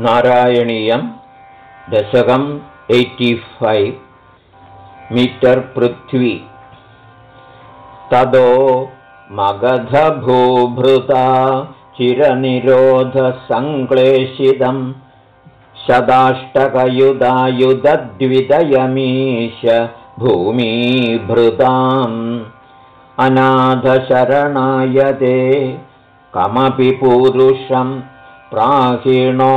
नारायणीयं दशकम् एय्टिफैव् मीटर् पृथ्वी। तदो मगधभूभृता चिरनिरोधसङ्क्लेशितं शदाष्टकयुधायुधद्विदयमीश भूमीभृताम्। अनाथशरणायते कमपि पूरुषं प्राहिणो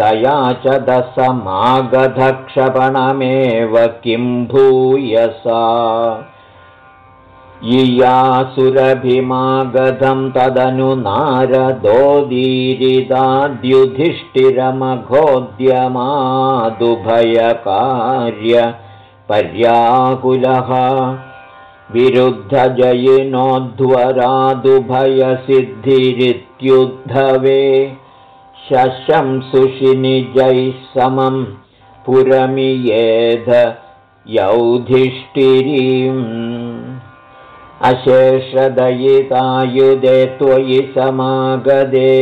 दया च दशमागधक्षपणमेव किं भूयसा इयासुरभिमागधं तदनु नारदोदीरिदाद्युधिष्ठिरमघोद्यमादुभयकार्य पर्याकुलः। विरुद्धजयिनोध्वरादुभयसिद्धिरित्युद्धवे शशंसुषिनिजैः समं पुरमियेध यौधिष्ठिरीम्। अशेषदयितायुधे त्वयि समागदे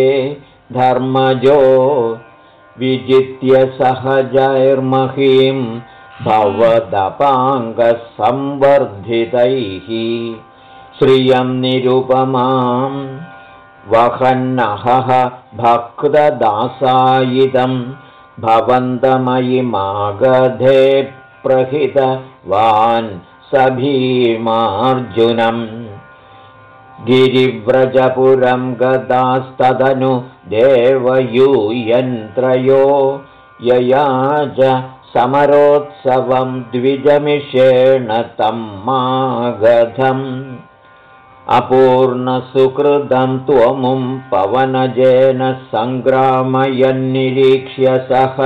धर्मजो विजित्य सहजैर्महीं भवदपाङ्गसंवर्धितैः। श्रियं निरुपमां वहन्नहः भक्तदासायिदं भवन्तमयि मागधे प्रहितवान् स भीमार्जुनम् गिरिव्रजपुरं गदास्तदनु देवयूयन्त्रयो ययाज समरोत्सवं द्विजमिषेण तं मागधम् अपूर्णसुकृतं त्वमुं पवनजेन सङ्ग्रामयन्निरीक्ष्य सह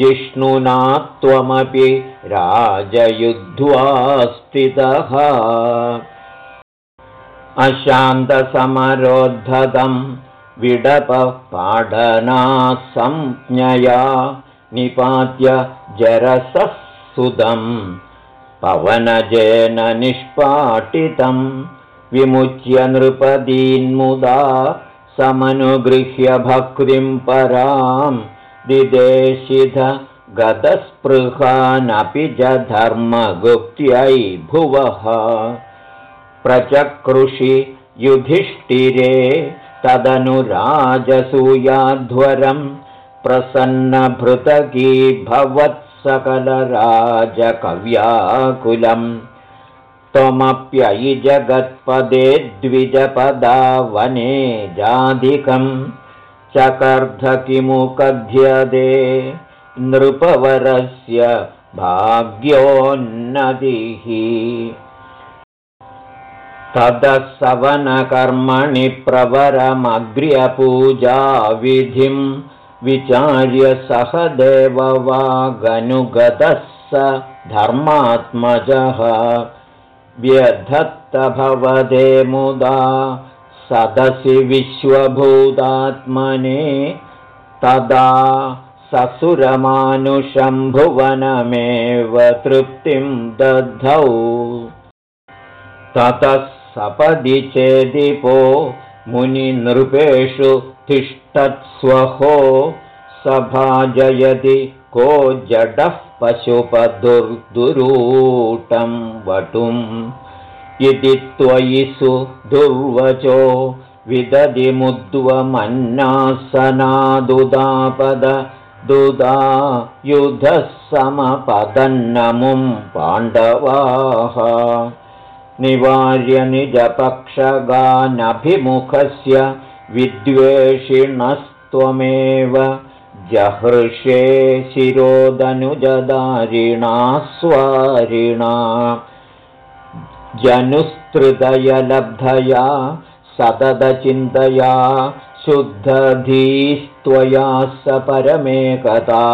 जिष्णुना त्वमपि राजयुद्ध्वा स्थितः अशान्तसमरोद्धतं विडपपाडनासंज्ञया निपात्य जरसः सुदं पवनजेन निष्पाटितं विमुच्य नृपदीन्मुदा समनुगृह्य भक्तिं पराम् दिदेशिध गतस्पृहानपि च धर्मगुप्त्यै भुवः। प्रचकृषि युधिष्ठिरे तदनुराजसूयाध्वरं प्रसन्नभृतकी भवत्सकलराजकव्याकुलम् त्वमप्ययि जगत्पदे द्विजपदा वने जाधिकम् चकर्ध किमु कथ्यदे नृपवरस्य भाग्योन्नतिः। ततः सवनकर्मणि प्रवरमग्र्यपूजाविधिं विचार्य सह देववागनुगतः स धर्मात्मजः व्यधत्तभवदे मुदा सदसि विश्वभूतात्मने तदा ससुरमानुषम्भुवनमेव तृप्तिं दद्धौ। ततः सपदि चेदिपो मुनिनृपेषु तिष्ठत्स्वहो सभाजयति को जडः पशुपदुर्दुरूटं वटुम् इति त्वयि सुदुर्वचो विदधिमुद्वमन्नासनादुदापद दुदा युधः समपदन्नमुं पाण्डवाः निवार्य निजपक्षगानभिमुखस्य विद्वेषिणस्त्वमेव जहृषे शिरोदनुजदारिणा स्वारिणा जनुस्तृदयलब्धया सततचिन्तया शुद्धधीस्त्वया स परमेकता।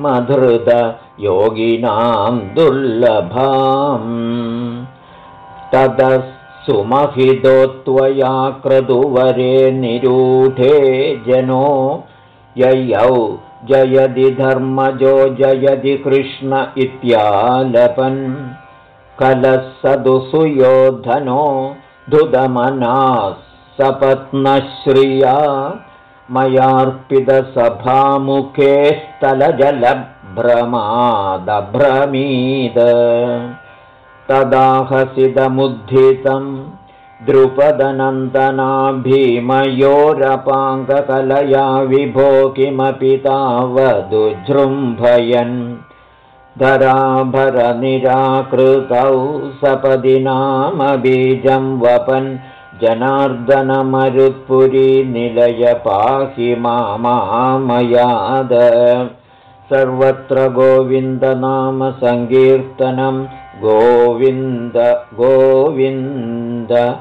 मधृतयोगिनां दुर्लभाम्। ततः सुमहितो त्वया क्रतुवरे निरूढे जनो ययौ जयदि धर्मजो जयदि कृष्ण इत्यालपन्। कलः धुदमनाः सपत्नश्रिया मयार्पितसभामुखे स्थलजलभ्रमादभ्रमीद। तदाहसितमुद्धितं द्रुपदनन्दना भीमयोरपाङ्गकलया विभो किमपि तावदुजृम्भयन्। धराभरनिराकृतौ सपदि नाम बीजं वपन्। जनार्दनमरुत्पुरी निलय पाहि मामामयाद। सर्वत्र गोविन्दनामसङ्कीर्तनं गोविन्द गोविन्द